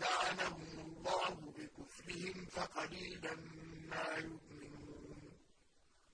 لعنهم الله بكفرهم فقليلا ما يؤمنون